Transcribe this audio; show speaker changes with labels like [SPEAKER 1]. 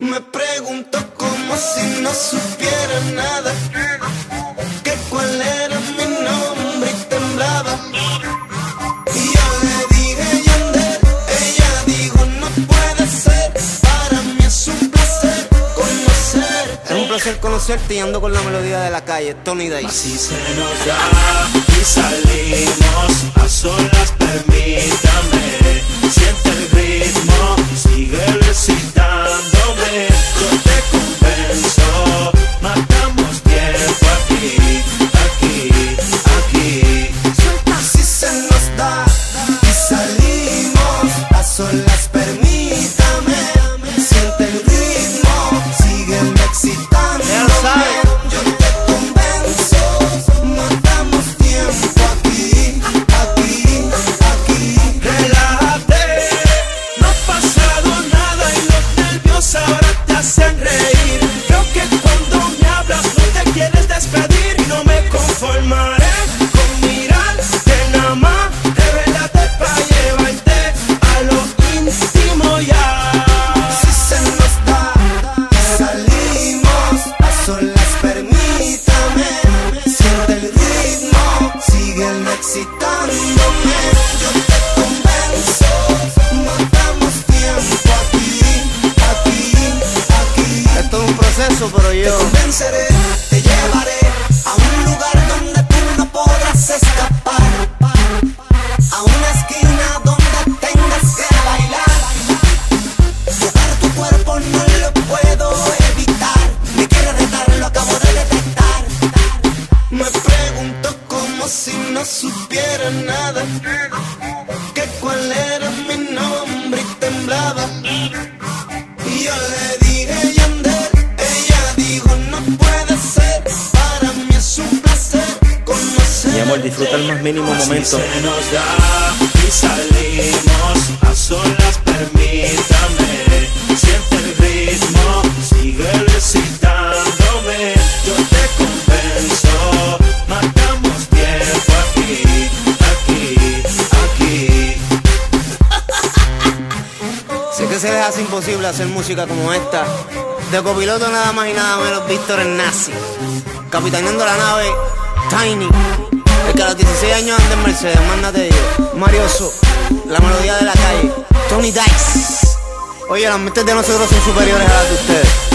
[SPEAKER 1] Me pregunto como si no supiera nada. Que cuál era mi nombre y temblaba. Y yo le dije Yandel, ella dijo no puede ser. Para mí es un placer conocer.
[SPEAKER 2] Es un placer conocerte y ando con la melodía de la calle, Tony Dice.
[SPEAKER 3] Así se nos da y salimos Te
[SPEAKER 1] convenceré, te llevaré a un lugar donde tú no podrás escapar. A una esquina donde tengas que bailar. Tocar tu cuerpo no lo puedo evitar. Me quiere retar, lo acabo de detectar. Me pregunto como si no supiera nada. Que cuál era conocer.
[SPEAKER 2] Mi amor, disfruta el más mínimo
[SPEAKER 3] Así
[SPEAKER 2] momento.
[SPEAKER 3] se nos da y salimos a solas, permítame. Siente el ritmo, sigue recitándome. Yo te convenzo, matamos tiempo aquí, aquí, aquí.
[SPEAKER 2] Sé que se les hace imposible hacer música como esta. De copiloto nada más y nada menos Víctor el Nazi. Capitaneando la nave Tiny. El que a los 16 años anda en Mercedes, mándate yo. Marioso, la melodía de la calle. Tony Dice. Oye, las mentes de nosotros son superiores a las de ustedes.